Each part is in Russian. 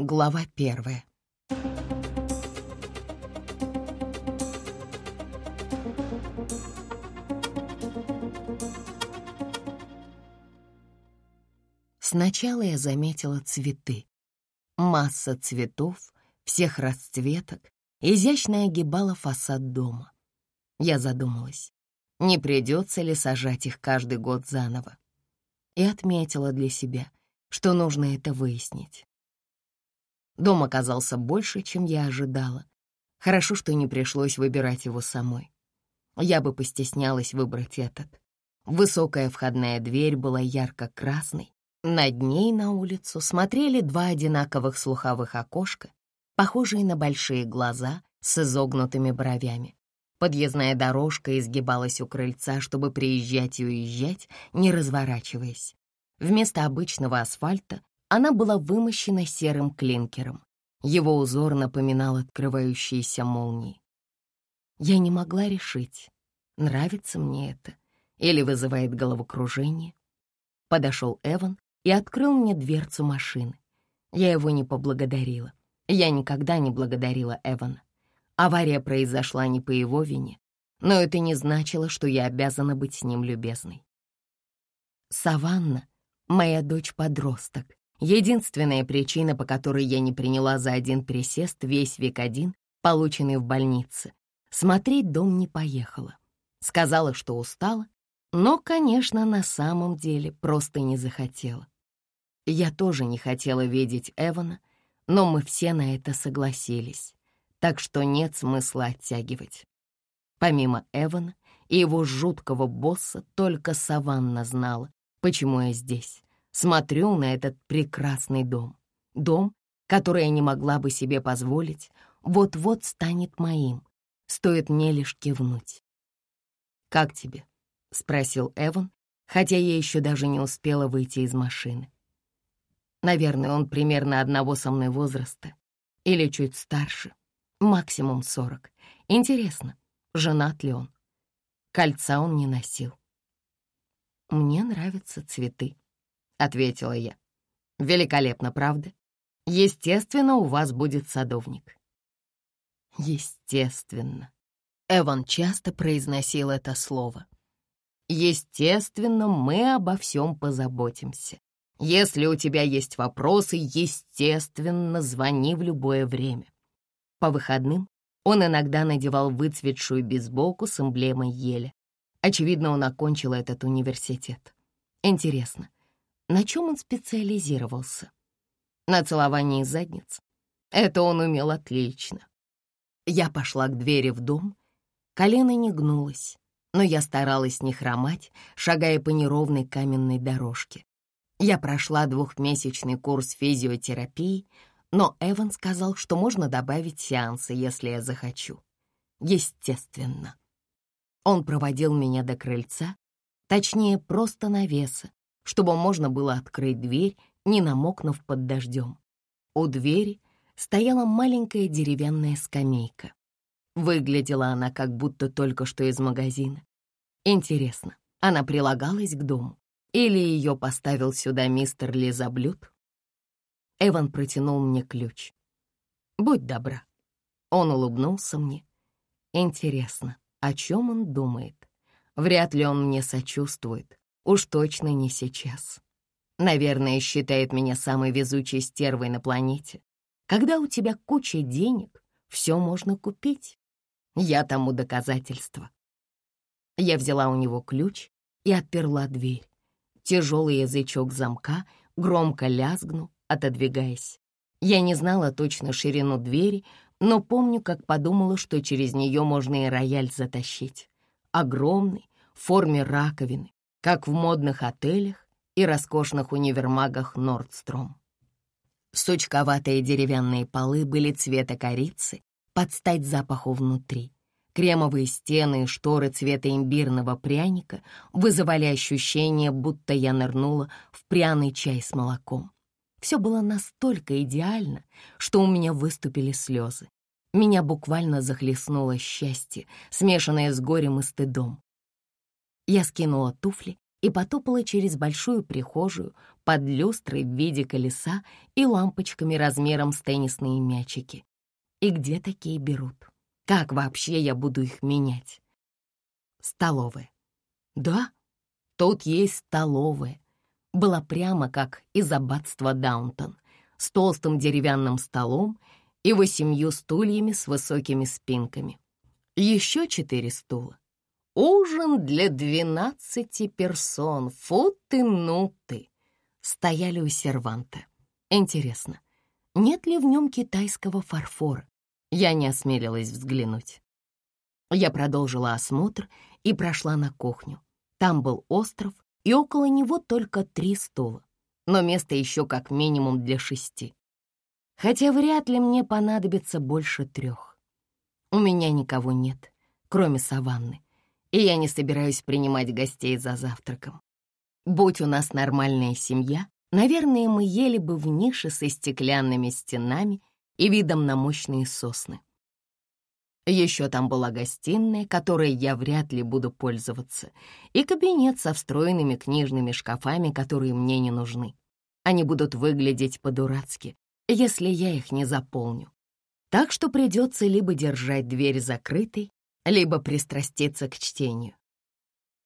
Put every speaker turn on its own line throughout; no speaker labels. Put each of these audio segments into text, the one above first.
Глава первая. Сначала я заметила цветы. Масса цветов, всех расцветок, изящно огибала фасад дома. Я задумалась, не придется ли сажать их каждый год заново. И отметила для себя, что нужно это выяснить. Дом оказался больше, чем я ожидала. Хорошо, что не пришлось выбирать его самой. Я бы постеснялась выбрать этот. Высокая входная дверь была ярко-красной. Над ней на улицу смотрели два одинаковых слуховых окошка, похожие на большие глаза с изогнутыми бровями. Подъездная дорожка изгибалась у крыльца, чтобы приезжать и уезжать, не разворачиваясь. Вместо обычного асфальта она была вымощена серым клинкером. Его узор напоминал открывающиеся молнии. Я не могла решить, нравится мне это или вызывает головокружение. Подошел Эван и открыл мне дверцу машины. Я его не поблагодарила. Я никогда не благодарила Эвана. Авария произошла не по его вине, но это не значило, что я обязана быть с ним любезной. Саванна — моя дочь-подросток, Единственная причина, по которой я не приняла за один присест весь век один, полученный в больнице, смотреть дом не поехала. Сказала, что устала, но, конечно, на самом деле просто не захотела. Я тоже не хотела видеть Эвана, но мы все на это согласились, так что нет смысла оттягивать. Помимо Эвана и его жуткого босса, только Саванна знала, почему я здесь смотрю на этот прекрасный дом. Дом, который я не могла бы себе позволить, вот-вот станет моим. Стоит мне лишь кивнуть. «Как тебе?» — спросил Эван, хотя я еще даже не успела выйти из машины. Наверное, он примерно одного со мной возраста или чуть старше, максимум сорок. Интересно, женат ли он? Кольца он не носил. Мне нравятся цветы, — ответила я. «Великолепно, правда? Естественно, у вас будет садовник». «Естественно». Эван часто произносил это слово. «Естественно, мы обо всем позаботимся. Если у тебя есть вопросы, естественно, звони в любое время». По выходным он иногда надевал выцветшую бейсболку с эмблемой ели. Очевидно, он окончил этот университет. Интересно, на чем он специализировался? На целовании задниц. Это он умел отлично. Я пошла к двери в дом, колено не гнулось, но я старалась не хромать, шагая по неровной каменной дорожке. Я прошла двухмесячный курс физиотерапии, но Эван сказал, что можно добавить сеансы, если я захочу. Естественно. Он проводил меня до крыльца, точнее, просто навеса, чтобы можно было открыть дверь, не намокнув под дождем. У двери стояла маленькая деревянная скамейка. Выглядела она как будто только что из магазина. Интересно, она прилагалась к дому? Или ее поставил сюда мистер Лизаблюд? Эван протянул мне ключ. «Будь добра». Он улыбнулся мне. Интересно, о чем он думает? Вряд ли он мне сочувствует. Уж точно не сейчас. Наверное, считает меня самой везучей стервой на планете. Когда у тебя куча денег, все можно купить. Я тому доказательство. Я взяла у него ключ и отперла дверь. Тяжелый язычок замка громко лязгнул, отодвигаясь. Я не знала точно ширину двери, но помню, как подумала, что через нее можно и рояль затащить. Огромный, в форме раковины, как в модных отелях и роскошных универмагах Нордстром. Сучковатые деревянные полы были цвета корицы, под стать запаху внутри. Кремовые стены и шторы цвета имбирного пряника вызывали ощущение, будто я нырнула в пряный чай с молоком. Все было настолько идеально, что у меня выступили слезы. Меня буквально захлестнуло счастье, смешанное с горем и стыдом. Я скинула туфли и потопала через большую прихожую под люстрой в виде колеса и лампочками размером с теннисные мячики. И где такие берут? Как вообще я буду их менять? Столовая. Да, тут есть столовая. Была прямо как из аббатства Даунтон, с толстым деревянным столом и восемью стульями с высокими спинками. Еще четыре стула Ужин для двенадцати персон, футы нуты, стояли у серванта. Интересно, нет ли в нем китайского фарфора? Я не осмелилась взглянуть. Я продолжила осмотр и прошла на кухню. Там был остров, и около него только три стула, но места еще как минимум для шести. Хотя вряд ли мне понадобится больше трех. У меня никого нет, кроме саванны и я не собираюсь принимать гостей за завтраком. Будь у нас нормальная семья, наверное, мы ели бы в нише со стеклянными стенами и видом на мощные сосны. Еще там была гостиная, которой я вряд ли буду пользоваться, и кабинет со встроенными книжными шкафами, которые мне не нужны. Они будут выглядеть по-дурацки, если я их не заполню. Так что придется либо держать дверь закрытой, либо пристраститься к чтению.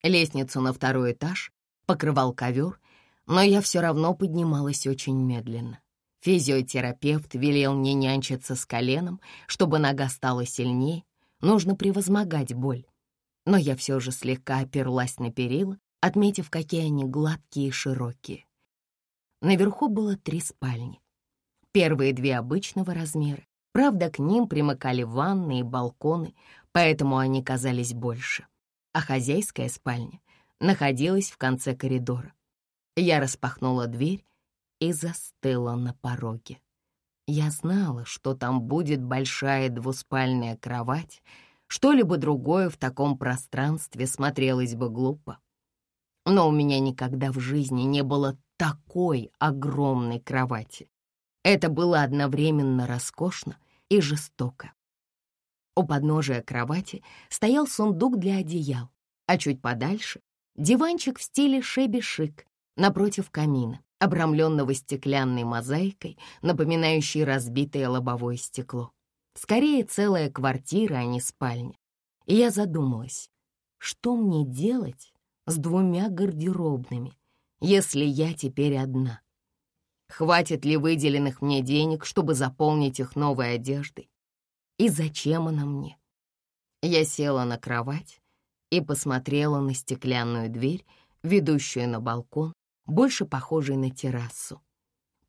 Лестницу на второй этаж покрывал ковер, но я все равно поднималась очень медленно. Физиотерапевт велел мне нянчиться с коленом, чтобы нога стала сильнее, нужно превозмогать боль. Но я все же слегка оперлась на перила, отметив, какие они гладкие и широкие. Наверху было три спальни. Первые две обычного размера, правда, к ним примыкали ванны и балконы, поэтому они казались больше. А хозяйская спальня находилась в конце коридора. Я распахнула дверь и застыла на пороге. Я знала, что там будет большая двуспальная кровать, что-либо другое в таком пространстве смотрелось бы глупо. Но у меня никогда в жизни не было такой огромной кровати. Это было одновременно роскошно и жестоко. У подножия кровати стоял сундук для одеял, а чуть подальше — диванчик в стиле шеби-шик напротив камина, обрамленного стеклянной мозаикой, напоминающей разбитое лобовое стекло. Скорее, целая квартира, а не спальня. И я задумалась, что мне делать с двумя гардеробными, если я теперь одна? Хватит ли выделенных мне денег, чтобы заполнить их новой одеждой? И зачем она мне? Я села на кровать и посмотрела на стеклянную дверь, ведущую на балкон, больше похожий на террасу.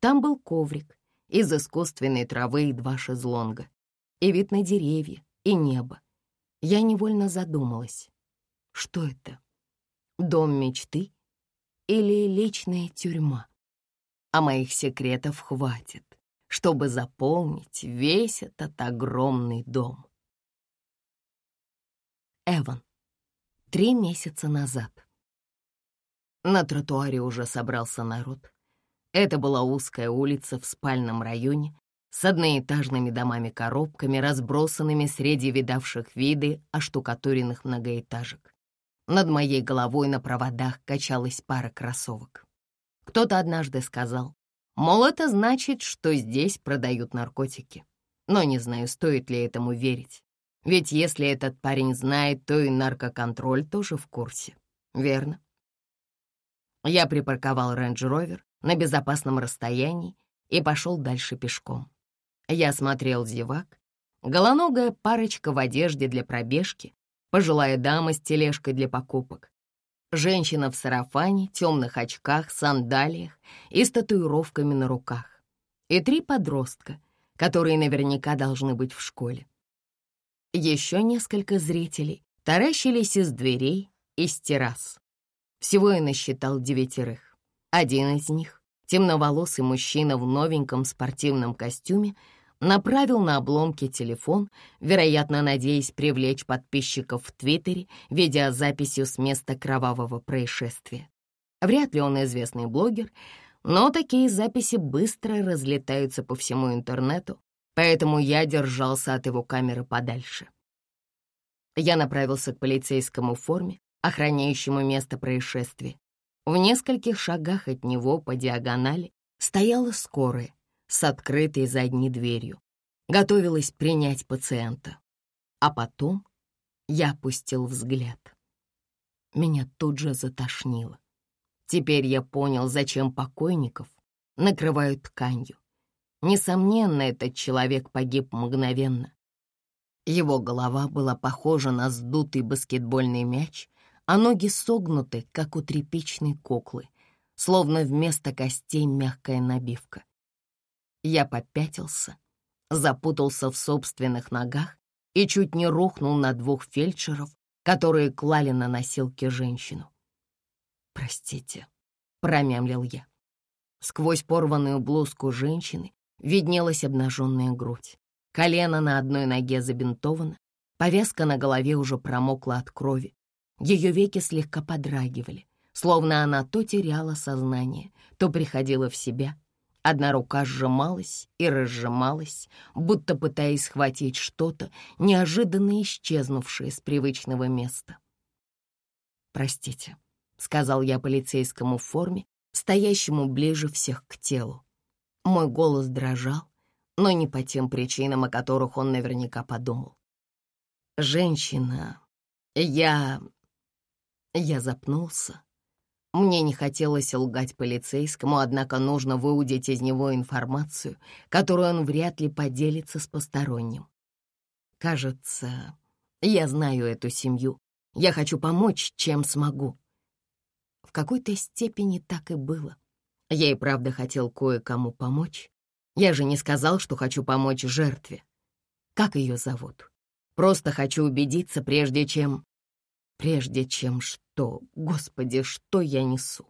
Там был коврик из искусственной травы и два шезлонга, и вид на деревья, и небо. Я невольно задумалась, что это? Дом мечты или личная тюрьма? А моих секретов хватит чтобы заполнить весь этот огромный дом. Эван. Три месяца назад. На тротуаре уже собрался народ. Это была узкая улица в спальном районе с одноэтажными домами-коробками, разбросанными среди видавших виды оштукатуренных многоэтажек. Над моей головой на проводах качалась пара кроссовок. Кто-то однажды сказал, Мол, это значит, что здесь продают наркотики. Но не знаю, стоит ли этому верить. Ведь если этот парень знает, то и наркоконтроль тоже в курсе. Верно? Я припарковал Range Rover на безопасном расстоянии и пошел дальше пешком. Я осмотрел зевак, голоногая парочка в одежде для пробежки, пожилая дама с тележкой для покупок, Женщина в сарафане, темных очках, сандалиях и с татуировками на руках. И три подростка, которые наверняка должны быть в школе. Еще несколько зрителей таращились из дверей, из террас. Всего я насчитал девятерых. Один из них, темноволосый мужчина в новеньком спортивном костюме, направил на обломки телефон, вероятно, надеясь привлечь подписчиков в Твиттере видеозаписью с места кровавого происшествия. Вряд ли он известный блогер, но такие записи быстро разлетаются по всему интернету, поэтому я держался от его камеры подальше. Я направился к полицейскому форме, охраняющему место происшествия, В нескольких шагах от него по диагонали стояла скорая с открытой задней дверью. Готовилась принять пациента. А потом я опустил взгляд. Меня тут же затошнило. Теперь я понял, зачем покойников накрывают тканью. Несомненно, этот человек погиб мгновенно. Его голова была похожа на сдутый баскетбольный мяч, а ноги согнуты, как у тряпичной куклы, словно вместо костей мягкая набивка. Я попятился, запутался в собственных ногах и чуть не рухнул на двух фельдшеров, которые клали на носилки женщину. «Простите», — промямлил я. Сквозь порванную блузку женщины виднелась обнаженная грудь. Колено на одной ноге забинтовано, повязка на голове уже промокла от крови. Ее веки слегка подрагивали, словно она то теряла сознание, то приходила в себя. Одна рука сжималась и разжималась, будто пытаясь схватить что-то, неожиданно исчезнувшее с привычного места. «Простите», — сказал я полицейскому в форме, стоящему ближе всех к телу. Мой голос дрожал, но не по тем причинам, о которых он наверняка подумал. «Женщина, я...» Я запнулся. Мне не хотелось лгать полицейскому, однако нужно выудить из него информацию, которую он вряд ли поделится с посторонним. Кажется, я знаю эту семью. Я хочу помочь, чем смогу. В какой-то степени так и было. Я и правда хотел кое-кому помочь. Я же не сказал, что хочу помочь жертве. Как ее зовут? Просто хочу убедиться, прежде чем... Прежде чем что? Господи, что я несу?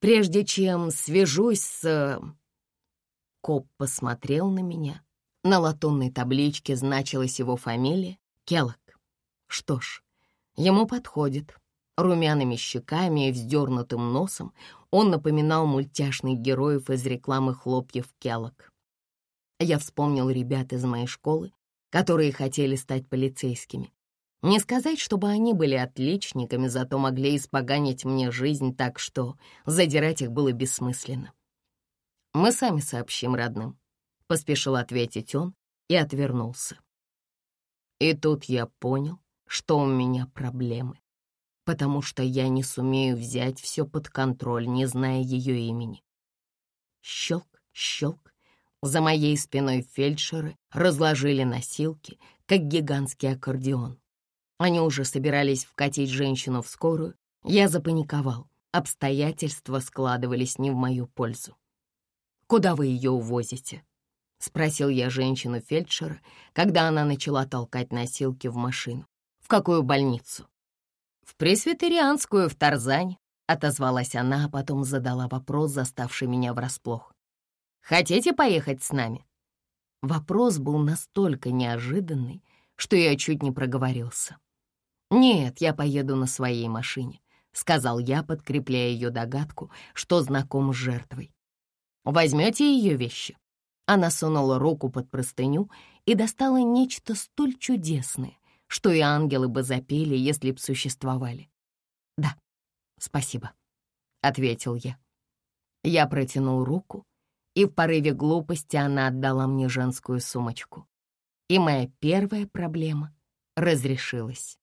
Прежде чем свяжусь с... Коп посмотрел на меня. На латунной табличке значилась его фамилия — Келлок. Что ж, ему подходит. Румяными щеками и вздернутым носом он напоминал мультяшных героев из рекламы хлопьев Келлок. Я вспомнил ребят из моей школы, которые хотели стать полицейскими. Не сказать, чтобы они были отличниками, зато могли испоганить мне жизнь так, что задирать их было бессмысленно. «Мы сами сообщим родным», — поспешил ответить он и отвернулся. И тут я понял, что у меня проблемы потому что я не сумею взять все под контроль, не зная ее имени. Щелк, щелк. За моей спиной фельдшеры разложили носилки, как гигантский аккордеон. Они уже собирались вкатить женщину в скорую. Я запаниковал. Обстоятельства складывались не в мою пользу. «Куда вы ее увозите?» — спросил я женщину-фельдшера, когда она начала толкать носилки в машину. «В какую больницу?» «В пресвитерианскую в Тарзань», — отозвалась она, а потом задала вопрос, заставший меня врасплох. «Хотите поехать с нами?» Вопрос был настолько неожиданный, что я чуть не проговорился. «Нет, я поеду на своей машине», — сказал я, подкрепляя ее догадку, что знаком с жертвой. «Возьмете ее вещи?» Она сунула руку под простыню и достала нечто столь чудесное, что и ангелы бы запели, если б существовали. «Да, спасибо», — ответил я. Я протянул руку, и в порыве глупости она отдала мне женскую сумочку. И моя первая проблема разрешилась.